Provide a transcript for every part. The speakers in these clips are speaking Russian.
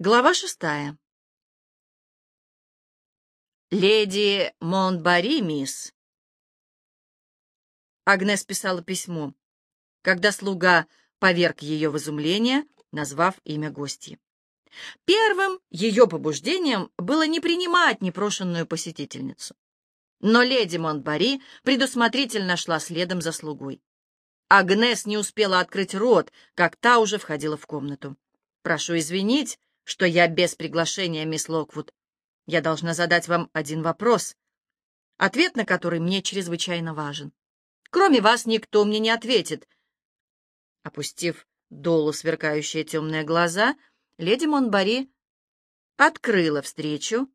Глава шестая. «Леди Монтбари, мисс». Агнес писала письмо, когда слуга поверг ее в изумление, назвав имя гостьи. Первым ее побуждением было не принимать непрошенную посетительницу. Но леди Монтбари предусмотрительно шла следом за слугой. Агнес не успела открыть рот, как та уже входила в комнату. «Прошу извинить», что я без приглашения, мисс Локвуд. Я должна задать вам один вопрос, ответ на который мне чрезвычайно важен. Кроме вас никто мне не ответит. Опустив долу сверкающие темные глаза, леди Монбари открыла встречу,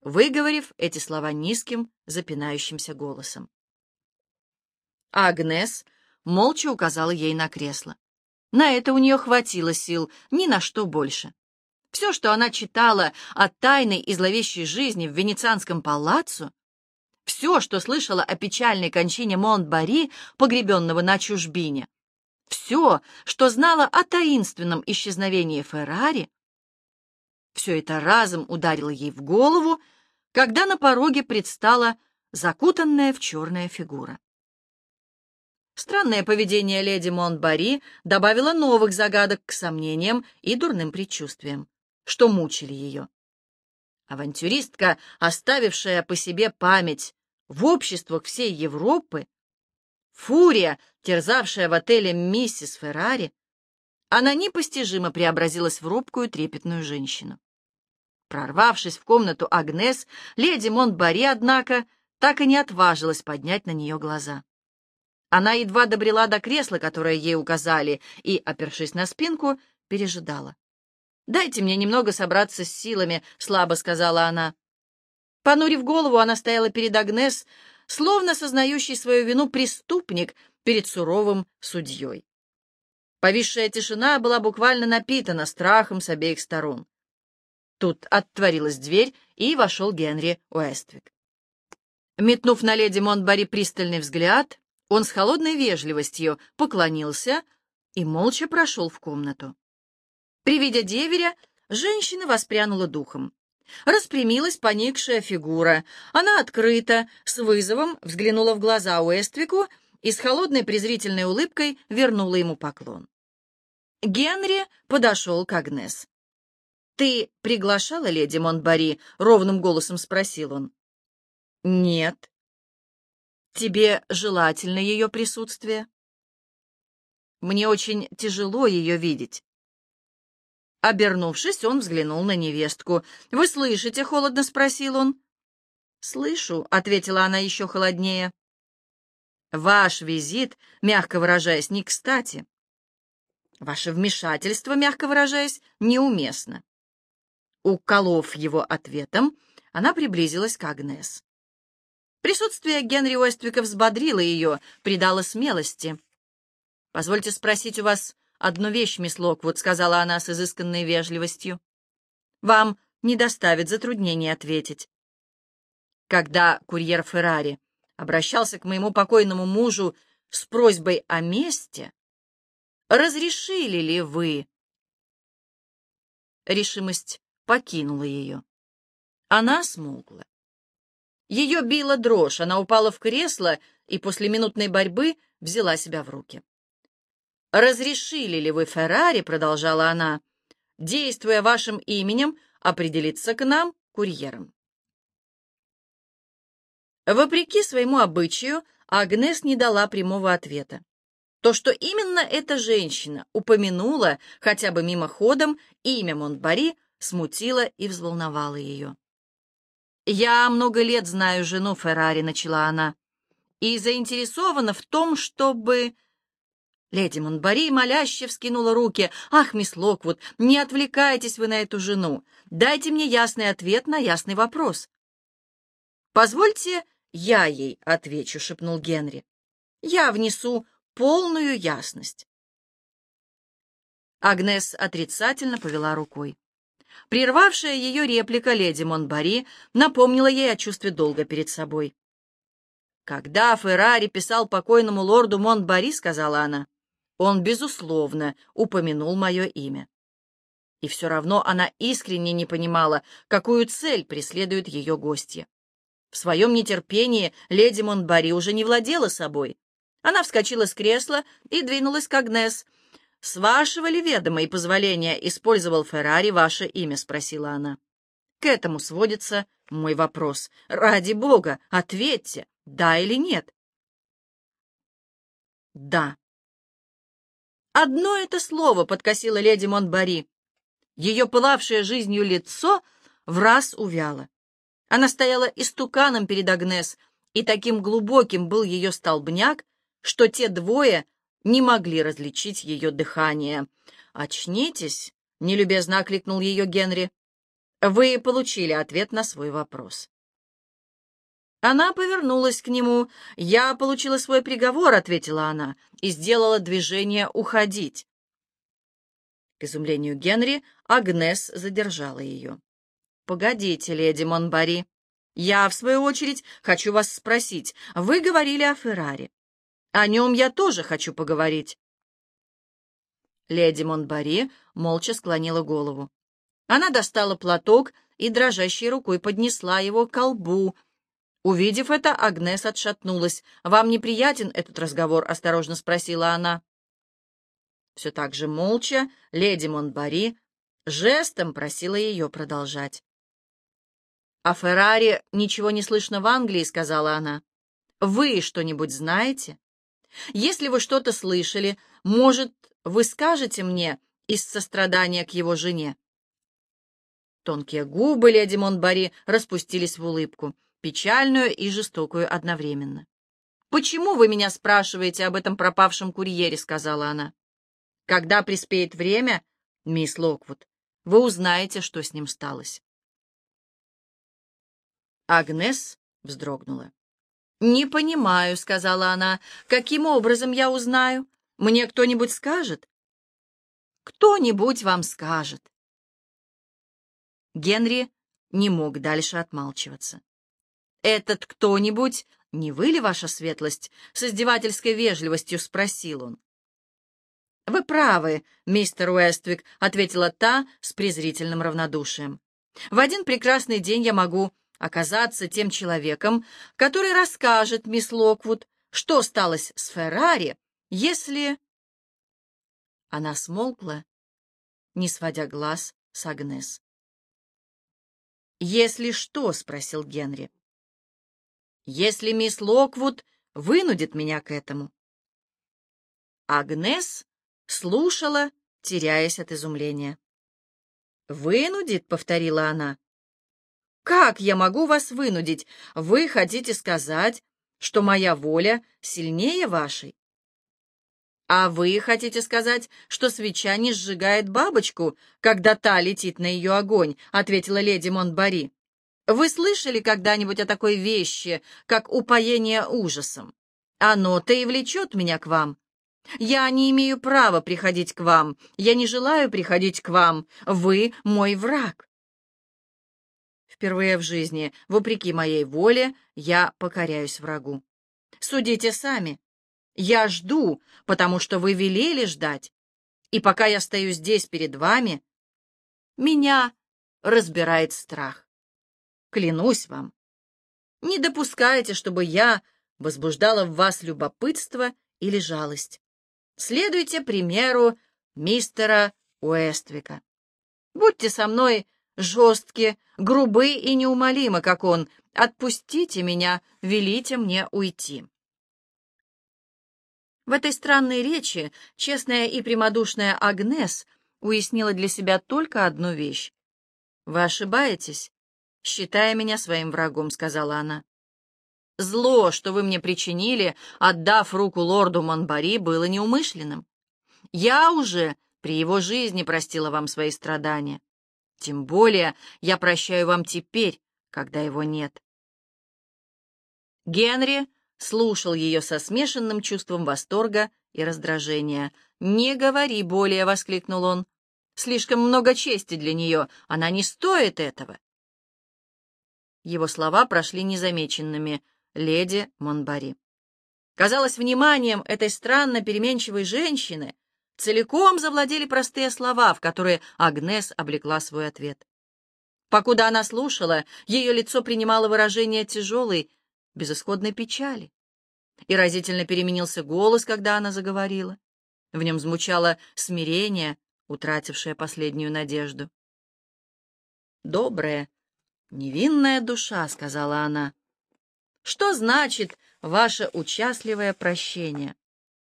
выговорив эти слова низким, запинающимся голосом. Агнес молча указала ей на кресло. На это у нее хватило сил, ни на что больше. Все, что она читала о тайной и зловещей жизни в венецианском палаццо, все, что слышала о печальной кончине Монт-Бари, погребенного на чужбине, все, что знала о таинственном исчезновении Феррари, все это разом ударило ей в голову, когда на пороге предстала закутанная в черная фигура. Странное поведение леди Монт-Бари добавило новых загадок к сомнениям и дурным предчувствиям что мучили ее. Авантюристка, оставившая по себе память в обществах всей Европы, фурия, терзавшая в отеле миссис Феррари, она непостижимо преобразилась в робкую трепетную женщину. Прорвавшись в комнату Агнес, леди Монтбари, однако, так и не отважилась поднять на нее глаза. Она едва добрела до кресла, которое ей указали, и, опершись на спинку, пережидала. «Дайте мне немного собраться с силами», — слабо сказала она. Понурив голову, она стояла перед Агнес, словно сознающий свою вину преступник перед суровым судьей. Повисшая тишина была буквально напитана страхом с обеих сторон. Тут отворилась дверь, и вошел Генри Уэствик. Метнув на леди Монтбари пристальный взгляд, он с холодной вежливостью поклонился и молча прошел в комнату. При виде деверя женщина воспрянула духом. Распрямилась поникшая фигура. Она открыто, с вызовом взглянула в глаза Уэствику и с холодной презрительной улыбкой вернула ему поклон. Генри подошел к Агнес. «Ты приглашала леди Монтбари?» — ровным голосом спросил он. «Нет». «Тебе желательно ее присутствие?» «Мне очень тяжело ее видеть. Обернувшись, он взглянул на невестку. «Вы слышите?» — холодно спросил он. «Слышу», — ответила она еще холоднее. «Ваш визит, мягко выражаясь, не кстати. Ваше вмешательство, мягко выражаясь, неуместно». Уколов его ответом, она приблизилась к Агнес. Присутствие Генри Уэствика взбодрило ее, придало смелости. «Позвольте спросить у вас одну вещь, мисс Локвуд», — сказала она с изысканной вежливостью. «Вам не доставит затруднений ответить». Когда курьер Феррари обращался к моему покойному мужу с просьбой о месте, разрешили ли вы? Решимость покинула ее. Она смугла. Ее била дрожь, она упала в кресло и после минутной борьбы взяла себя в руки. «Разрешили ли вы Феррари, — продолжала она, — действуя вашим именем, определиться к нам курьером?» Вопреки своему обычаю, Агнес не дала прямого ответа. То, что именно эта женщина упомянула хотя бы мимоходом имя Монтбари, смутило и взволновало ее. «Я много лет знаю жену Феррари», — начала она, — «и заинтересована в том, чтобы...» Леди Монбари моляще вскинула руки. «Ах, мисс Локвуд, не отвлекайтесь вы на эту жену. Дайте мне ясный ответ на ясный вопрос». «Позвольте, я ей отвечу», — шепнул Генри. «Я внесу полную ясность». Агнес отрицательно повела рукой. Прервавшая ее реплика леди Монбари напомнила ей о чувстве долга перед собой. «Когда Феррари писал покойному лорду Монбари, — сказала она, — он, безусловно, упомянул мое имя. И все равно она искренне не понимала, какую цель преследует ее гостья. В своем нетерпении леди Монтбари уже не владела собой. Она вскочила с кресла и двинулась к Агнес. «С вашего ли ведома и позволения использовал Феррари ваше имя?» — спросила она. «К этому сводится мой вопрос. Ради бога, ответьте, да или нет?» «Да». Одно это слово подкосило леди Монтбари. Ее пылавшее жизнью лицо в раз увяло. Она стояла истуканом перед Агнес, и таким глубоким был ее столбняк, что те двое не могли различить ее дыхание. «Очнитесь!» — нелюбезно окликнул ее Генри. «Вы получили ответ на свой вопрос». Она повернулась к нему. «Я получила свой приговор», — ответила она, и сделала движение «уходить». К изумлению Генри Агнес задержала ее. «Погодите, леди Монбари. Я, в свою очередь, хочу вас спросить. Вы говорили о Феррари. О нем я тоже хочу поговорить». Леди Монбари молча склонила голову. Она достала платок и дрожащей рукой поднесла его к колбу. Увидев это, Агнес отшатнулась. «Вам неприятен этот разговор?» — осторожно спросила она. Все так же молча леди Монбари жестом просила ее продолжать. «О Феррари ничего не слышно в Англии», — сказала она. «Вы что-нибудь знаете? Если вы что-то слышали, может, вы скажете мне из сострадания к его жене?» Тонкие губы леди Монбари распустились в улыбку, печальную и жестокую одновременно. «Почему вы меня спрашиваете об этом пропавшем курьере?» — сказала она. «Когда приспеет время, мисс Локвуд, вы узнаете, что с ним сталось». Агнес вздрогнула. «Не понимаю», — сказала она. «Каким образом я узнаю? Мне кто-нибудь скажет?» «Кто-нибудь вам скажет». Генри не мог дальше отмалчиваться. «Этот кто-нибудь, не вы ли, ваша светлость?» — с издевательской вежливостью спросил он. «Вы правы, мистер Уэствик», — ответила та с презрительным равнодушием. «В один прекрасный день я могу оказаться тем человеком, который расскажет мисс Локвуд, что сталось с Феррари, если...» Она смолкла, не сводя глаз с Агнес. «Если что?» — спросил Генри. «Если мисс Локвуд вынудит меня к этому». Агнес слушала, теряясь от изумления. «Вынудит?» — повторила она. Как я могу вас вынудить? Вы хотите сказать, что моя воля сильнее вашей? А вы хотите сказать, что свеча не сжигает бабочку, когда та летит на ее огонь, ответила леди Монтбари. Вы слышали когда-нибудь о такой вещи, как упоение ужасом? Оно-то и влечет меня к вам. Я не имею права приходить к вам. Я не желаю приходить к вам. Вы мой враг. Впервые в жизни, вопреки моей воле, я покоряюсь врагу. Судите сами. Я жду, потому что вы велели ждать. И пока я стою здесь перед вами, меня разбирает страх. Клянусь вам. Не допускайте, чтобы я возбуждала в вас любопытство или жалость. Следуйте примеру мистера Уэствика. Будьте со мной жесткие, грубы и неумолимы, как он. «Отпустите меня, велите мне уйти». В этой странной речи честная и прямодушная Агнес уяснила для себя только одну вещь. «Вы ошибаетесь, считая меня своим врагом», — сказала она. «Зло, что вы мне причинили, отдав руку лорду Монбари, было неумышленным. Я уже при его жизни простила вам свои страдания. Тем более я прощаю вам теперь, когда его нет. Генри слушал ее со смешанным чувством восторга и раздражения. «Не говори более!» — воскликнул он. «Слишком много чести для нее. Она не стоит этого!» Его слова прошли незамеченными. Леди Монбари. Казалось, вниманием этой странно переменчивой женщины целиком завладели простые слова, в которые Агнес облекла свой ответ. Покуда она слушала, ее лицо принимало выражение тяжелой, безысходной печали. И разительно переменился голос, когда она заговорила. В нем звучало смирение, утратившее последнюю надежду. «Добрая, невинная душа», — сказала она. «Что значит ваше участливое прощение?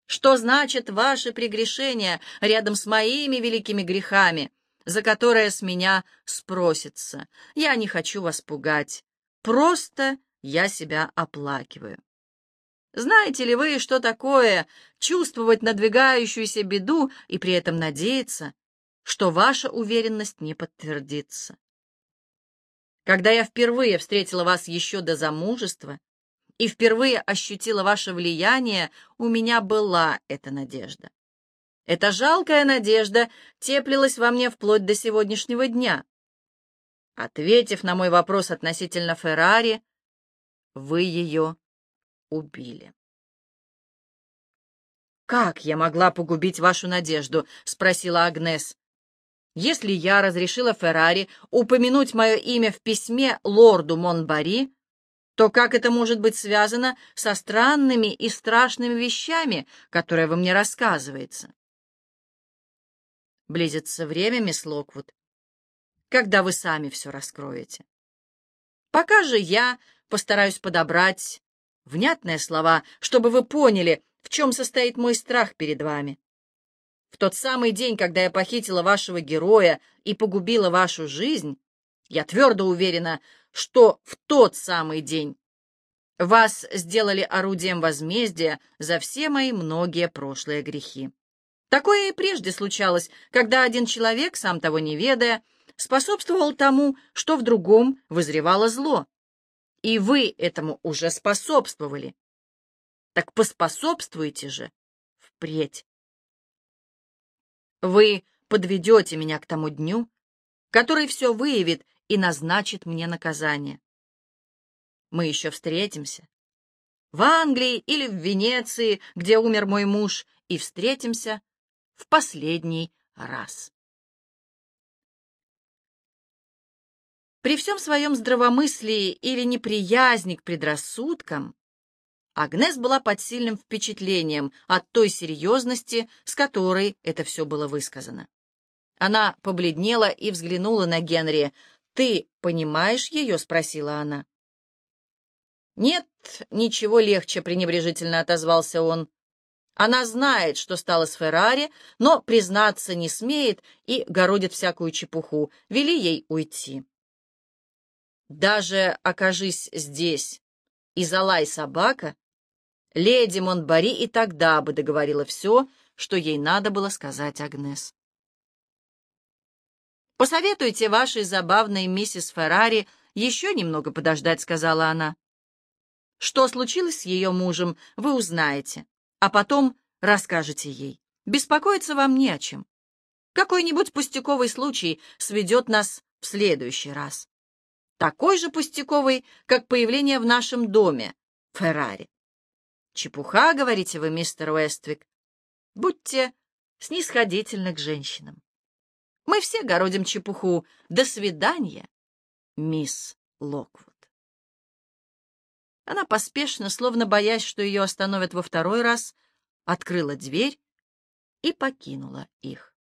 Что значит ваше прегрешение рядом с моими великими грехами, за которые с меня спросится? Я не хочу вас пугать. Просто я себя оплакиваю. Знаете ли вы, что такое чувствовать надвигающуюся беду и при этом надеяться, что ваша уверенность не подтвердится? Когда я впервые встретила вас еще до замужества и впервые ощутила ваше влияние, у меня была эта надежда. Эта жалкая надежда теплилась во мне вплоть до сегодняшнего дня. Ответив на мой вопрос относительно Феррари, вы ее убили. «Как я могла погубить вашу надежду?» — спросила Агнес. «Если я разрешила Феррари упомянуть мое имя в письме лорду Монбари, то как это может быть связано со странными и страшными вещами, которые вы мне рассказываете?» Близится время, мисс Локвуд, когда вы сами все раскроете. Пока же я постараюсь подобрать внятные слова, чтобы вы поняли, в чем состоит мой страх перед вами. В тот самый день, когда я похитила вашего героя и погубила вашу жизнь, я твердо уверена, что в тот самый день вас сделали орудием возмездия за все мои многие прошлые грехи. Такое и прежде случалось, когда один человек, сам того не ведая, способствовал тому, что в другом вызревало зло. И вы этому уже способствовали. Так поспособствуйте же впредь. Вы подведете меня к тому дню, который все выявит и назначит мне наказание. Мы еще встретимся. В Англии или в Венеции, где умер мой муж, и встретимся в последний раз. При всем своем здравомыслии или неприязни к предрассудкам, Агнес была под сильным впечатлением от той серьезности, с которой это все было высказано. Она побледнела и взглянула на Генри. «Ты понимаешь ее?» — спросила она. «Нет, ничего легче», — пренебрежительно отозвался он. «Она знает, что стало с Феррари, но признаться не смеет и городит всякую чепуху. Вели ей уйти». Даже окажись здесь и залай собака, леди Монбари и тогда бы договорила все, что ей надо было сказать Агнес. «Посоветуйте вашей забавной миссис Феррари еще немного подождать», — сказала она. «Что случилось с ее мужем, вы узнаете, а потом расскажете ей. Беспокоиться вам не о чем. Какой-нибудь пустяковый случай сведет нас в следующий раз» такой же пустяковый, как появление в нашем доме Феррари. Чепуха, говорите вы, мистер Уэствик. Будьте снисходительны к женщинам. Мы все городим чепуху. До свидания, мисс Локвуд. Она поспешно, словно боясь, что ее остановят во второй раз, открыла дверь и покинула их.